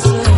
coração.